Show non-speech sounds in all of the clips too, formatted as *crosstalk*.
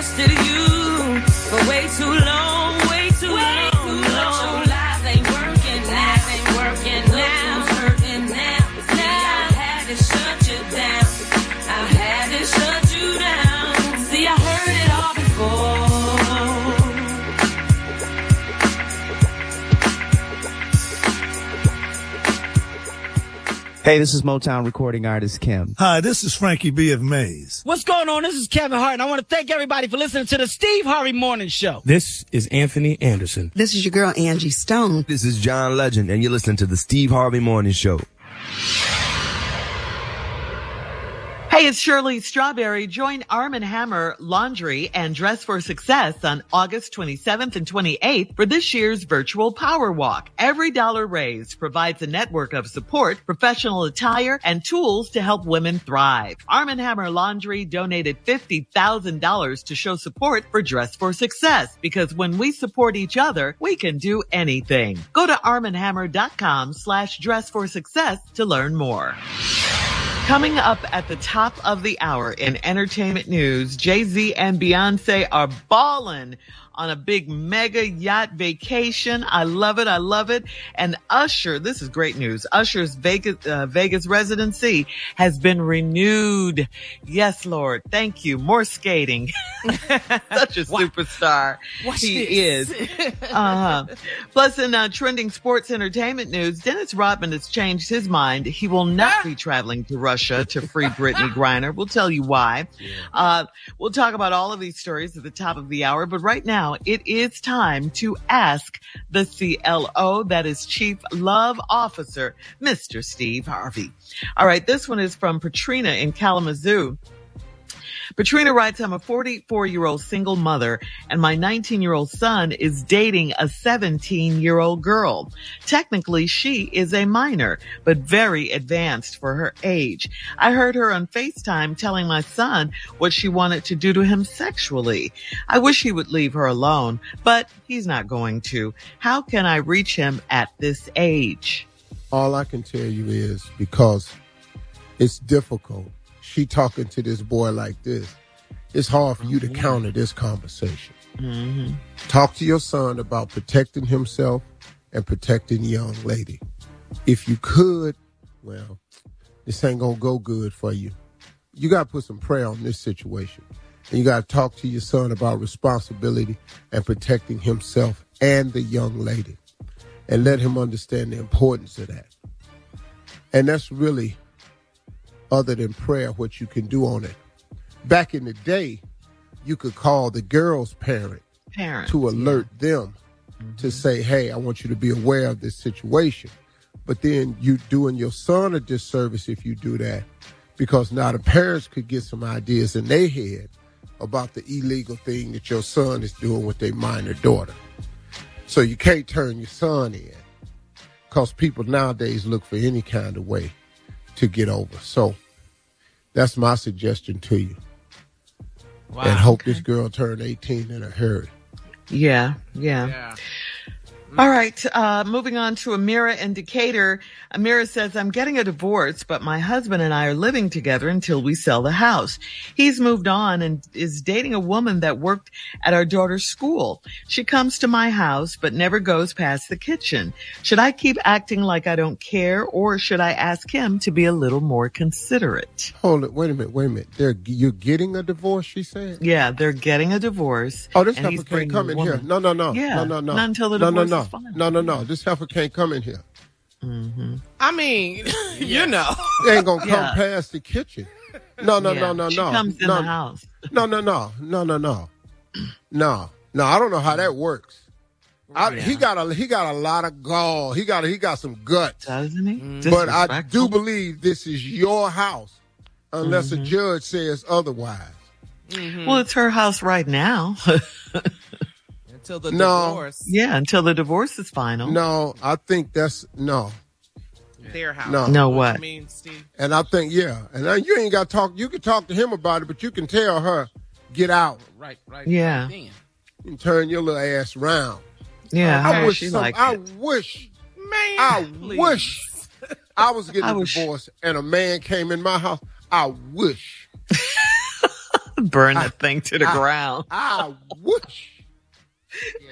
trusted you Hey, this is Motown recording artist Kim. Hi, this is Frankie B of Maze. What's going on? This is Kevin Hart, and I want to thank everybody for listening to the Steve Harvey Morning Show. This is Anthony Anderson. This is your girl Angie Stone. This is John Legend, and you're listening to the Steve Harvey Morning Show. Hey, it's Shirley Strawberry. Join Arm & Hammer Laundry and Dress for Success on August 27th and 28th for this year's virtual power walk. Every dollar raised provides a network of support, professional attire, and tools to help women thrive. Arm & Hammer Laundry donated $50,000 to show support for Dress for Success because when we support each other, we can do anything. Go to armandhammer.com slash dress for success to learn more. Coming up at the top of the hour in entertainment news, Jay-Z and Beyonce are balling on a big mega yacht vacation. I love it. I love it. And Usher, this is great news. Usher's Vegas, uh, Vegas residency has been renewed. Yes, Lord. Thank you. More skating. *laughs* Such a *laughs* superstar. Watch he this. is. *laughs* Uh-huh. Plus, in uh, trending sports entertainment news, Dennis Rodman has changed his mind. He will not be traveling to Russia to free Brittney Griner. We'll tell you why. Uh, we'll talk about all of these stories at the top of the hour. But right now, it is time to ask the CLO, that is Chief Love Officer, Mr. Steve Harvey. All right, this one is from Patrina in Kalamazoo. Patrina writes, I'm a 44 year old single mother and my 19 year old son is dating a 17 year old girl. Technically, she is a minor, but very advanced for her age. I heard her on FaceTime telling my son what she wanted to do to him sexually. I wish he would leave her alone, but he's not going to. How can I reach him at this age? All I can tell you is because it's difficult. She talking to this boy like this. It's hard for you to counter this conversation. Mm-hmm. Talk to your son about protecting himself and protecting young lady. If you could, well, this ain't gonna go good for you. You gotta put some prayer on this situation. And you gotta talk to your son about responsibility and protecting himself and the young lady. And let him understand the importance of that. And that's really, other than prayer, what you can do on it. Back in the day, you could call the girl's parent Parents. to alert them to mm-hmm. say, hey, I want you to be aware of this situation. But then you're doing your son a disservice if you do that, because now the parents could get some ideas in their head about the illegal thing that your son is doing with their minor daughter. So you can't turn your son in, because people nowadays look for any kind of way to get over. So that's my suggestion to you. and hope this girl turned 18 in a hurry. Yeah, yeah. All right. Uh, moving on to Amira in Decatur. Amira says, I'm getting a divorce, but my husband and I are living together until we sell the house. He's moved on and is dating a woman that worked at our daughter's school. She comes to my house, but never goes past the kitchen. Should I keep acting like I don't care or should I ask him to be a little more considerate? Hold it. Wait a minute. Wait a minute. They're, you're getting a divorce, she said? Yeah, they're getting a divorce. Oh, this he's can't come in here. No, no, no. Yeah, no, no, no. not until the no, no, divorce no. is final. No, no, no. This heifer can't come in here. Mm-hmm. I mean, *laughs* you know. They ain't gonna come Yeah. past the kitchen. No, no, Yeah, no, no, she no. comes in no, the house. No, no, no, no, no, no, no, no. I don't know how that works. I, He got a he got a lot of gall. He got he got some guts. Doesn't he? Mm-hmm. But I do believe this is your house, unless a mm-hmm. judge says otherwise. Mm-hmm. Well, it's her house right now. *laughs* Until the No. divorce, yeah, until the divorce is final. No, I think that's no. their house. No. No, You what? mean, Steve? And I think yeah, and then you ain't got to talk. You can talk to him about it, but you can tell her get out Right, right. Yeah. Right and turn your little ass round. Yeah, I her, wish she some, I it. wish Man, I please. wish I was *laughs* getting I a wish- divorce and a man came in my house. I wish *laughs* Burn that thing to the ground. Ah,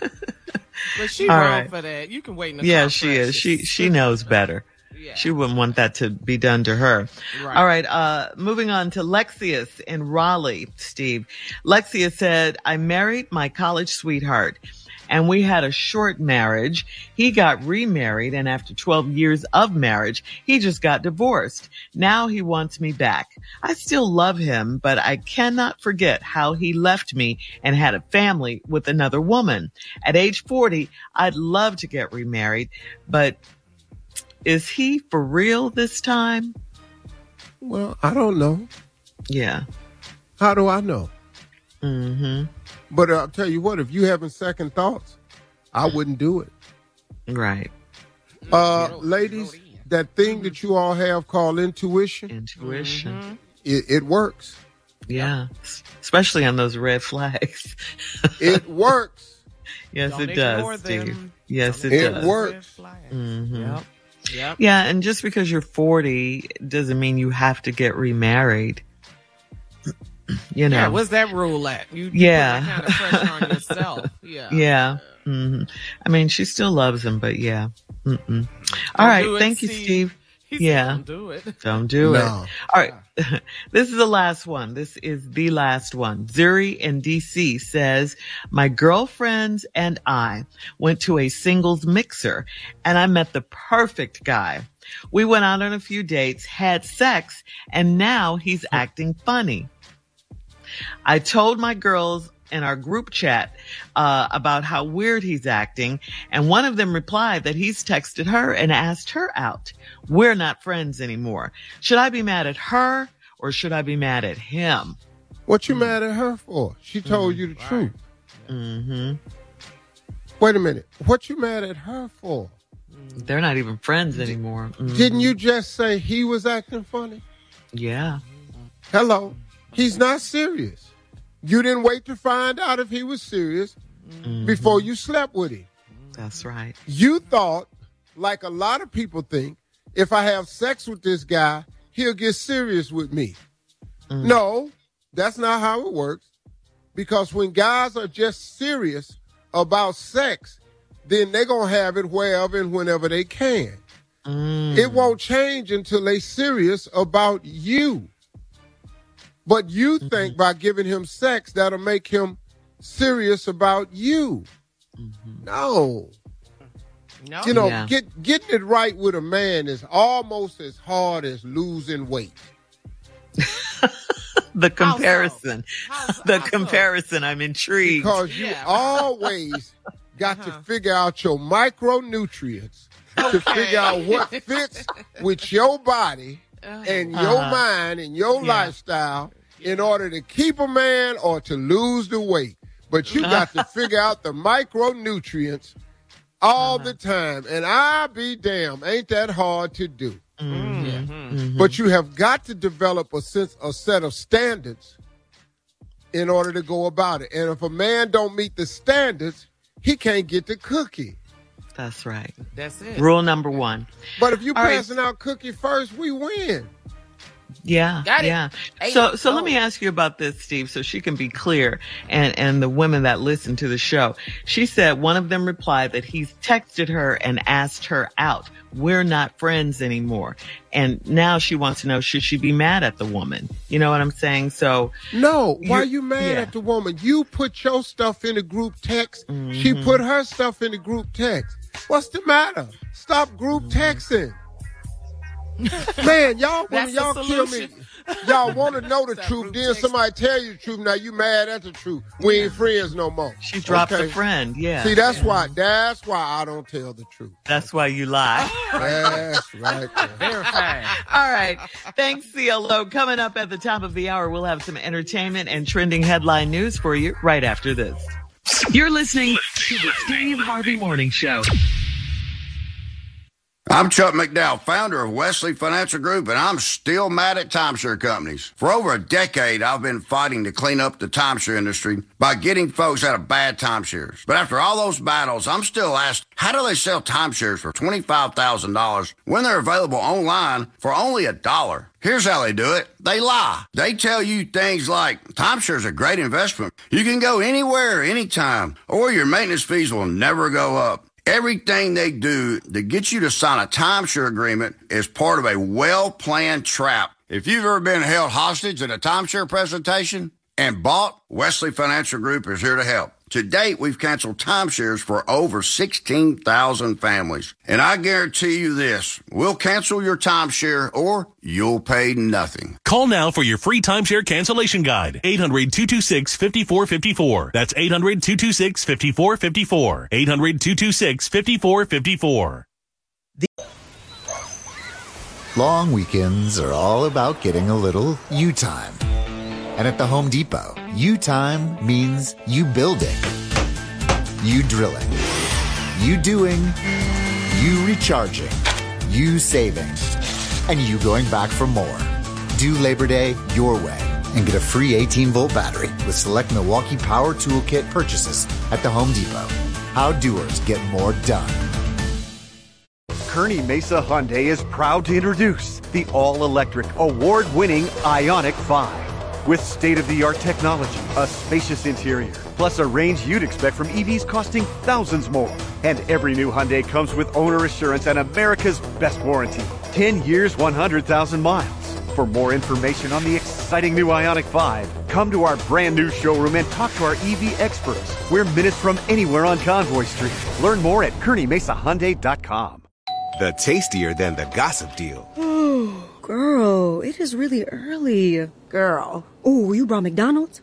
whoosh. But she All wrong right. for that. You can wait in the Yeah, she precious. is. She she knows better. Yeah. She wouldn't want that to be done to her. Right. All right. Uh, moving on to Lexius in Raleigh, Steve. Lexius said, I married my college sweetheart and we had a short marriage. He got remarried and after 12 years of marriage, he just got divorced. Now he wants me back. I still love him, but I cannot forget how he left me and had a family with another woman. At age 40, I'd love to get remarried, but is he for real this time? Well, I don't know. Yeah. How do I know? Mm-hmm. But I'll tell you what, if you having second thoughts, I wouldn't do it. Right. Uh, ladies, that thing that you all have called intuition, Intuition. it, it works. Yeah. S- Especially on those red flags. *laughs* It works. yes, Don't it does, Steve. them. Yes, it, It does. works. Mhm. Yep. Yep. Yeah, and just because you're 40 doesn't mean you have to get remarried. You know. Yeah, what's that rule at? You, you Yeah. put that kind of pressure on yourself. *laughs* Yeah. Yeah. hmm I mean, she still loves him, but yeah. Mm-mm. All right. do it, Thank you, Steve. Steve. He said, Yeah. Don't do it. *laughs* Don't do it. No. All right. *laughs* this is the last one. This is the last one. Zuri in DC says, my girlfriends and I went to a singles mixer and I met the perfect guy. We went out on a few dates, had sex, and now he's acting funny. I told my girls in our group chat uh, about how weird he's acting, and one of them replied that he's texted her and asked her out. We're not friends anymore. Should I be mad at her or should I be mad at him? What you mad at her for? She told you the truth. Mm-hmm. Wait a minute. What you mad at her for? They're not even friends anymore. Didn't you just say he was acting funny? Yeah. Hello. He's not serious. You didn't wait to find out if he was serious mm-hmm. before you slept with him. That's right. You thought, like a lot of people think, if I have sex with this guy, he'll get serious with me. Mm. No, that's not how it works. Because when guys are just serious about sex, then they're going to have it wherever and whenever they can. Mm. It won't change until they're serious about you. But you mm-hmm. think by giving him sex, that'll make him serious about you. Mm-hmm. No. No. You know, Yeah. get getting it right with a man is almost as hard as losing weight. *laughs* The comparison. How *laughs* so? The How so? comparison. I'm intrigued. Because you Yeah. always *laughs* got to uh-huh. figure out your micronutrients to figure out what fits with your body and your Uh-huh. mind and your Yeah. lifestyle in order to keep a man or to lose the weight. But you got to *laughs* figure out the micronutrients all Uh-huh. the time. And I be damn, ain't that hard to do. Mhm. But you have got to develop a sense, a set of standards in order to go about it. And if a man don't meet the standards, he can't get the cookie. That's right. That's it. Rule number one. But if you All right. passing out cookie first, we win. Yeah. Got it. Yeah. Hey, so so let me ask you about this, Steve, so she can be clear and, and the women that listen to the show. She said one of them replied that he's texted her and asked her out. We're not friends anymore. And now she wants to know, should she be mad at the woman? You know what I'm saying? So No, why You- you mad yeah. at the woman? You put your stuff in the group text. She Mm-hmm. put her stuff in the group text. What's the matter? Stop group texting. *laughs* Man, y'all want That's y'all kill me. Y'all want to *laughs* know the truth. group Then text. somebody tell you the truth. Now you mad at the truth. We ain't friends no more. she dropped Okay? a friend. Yeah. See, that's why. That's why I don't tell the truth. That's why you lie. *laughs* That's right. there. Verified. All right. Thanks, CLO. Coming up at the top of the hour, we'll have some entertainment and trending headline news for you right after this. You're listening to the Steve Harvey Morning Show. I'm Chuck McDowell, founder of Wesley Financial Group, and I'm still mad at timeshare companies. For over a decade, I've been fighting to clean up the timeshare industry by getting folks out of bad timeshares. But after all those battles, I'm still asked, how do they sell timeshares for $25,000 when they're available online for only a dollar? Here's how they do it. They lie. They tell you things like timeshares are a great investment. You can go anywhere, anytime, or your maintenance fees will never go up. Everything they do to get you to sign a timeshare agreement is part of a well planned trap. If you've ever been held hostage at a timeshare presentation and bought, Wesley Financial Group is here to help. To date, we've canceled timeshares for over 16,000 families. And I guarantee you this, we'll cancel your timeshare or you'll pay nothing. Call now for your free timeshare cancellation guide. 800-226-5454. That's 800-226-5454. 800-226-5454. Long weekends are all about getting a little you time. And at the Home Depot, you time means you building, you drilling, you doing, you recharging, you saving, and you going back for more. Do Labor Day your way and get a free 18 volt battery with select Milwaukee Power Toolkit purchases at the Home Depot. How doers get more done. Kearny Mesa Hyundai is proud to introduce the all electric, award winning Ioniq 5. With state of the art technology, a spacious interior, plus a range you'd expect from EVs costing thousands more. And every new Hyundai comes with owner assurance and America's best warranty 10 years, 100,000 miles. For more information on the exciting new Ioniq 5, come to our brand new showroom and talk to our EV experts. We're minutes from anywhere on Convoy Street. Learn more at KearnyMesaHyundai.com. The tastier than the gossip deal. Ooh, girl, it is really early. Girl. Ooh, you brought McDonald's?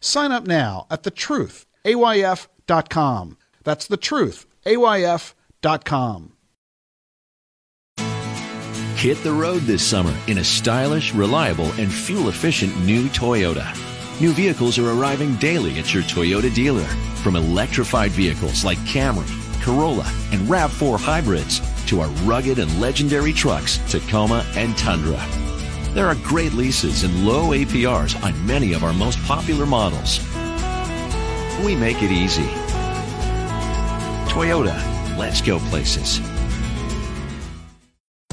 Sign up now at thetruthayf.com. That's thetruthayf.com. Hit the road this summer in a stylish, reliable, and fuel efficient new Toyota. New vehicles are arriving daily at your Toyota dealer. From electrified vehicles like Camry, Corolla, and RAV4 hybrids to our rugged and legendary trucks, Tacoma and Tundra. There are great leases and low APRs on many of our most popular models. We make it easy. Toyota, let's go places.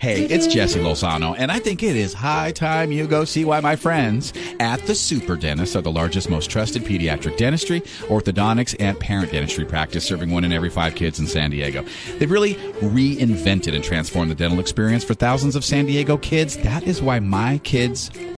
Hey, it's Jesse Lozano, and I think it is high time you go see why my friends at the Super Dentist are the largest, most trusted pediatric dentistry, orthodontics, and parent dentistry practice, serving one in every five kids in San Diego. They've really reinvented and transformed the dental experience for thousands of San Diego kids. That is why my kids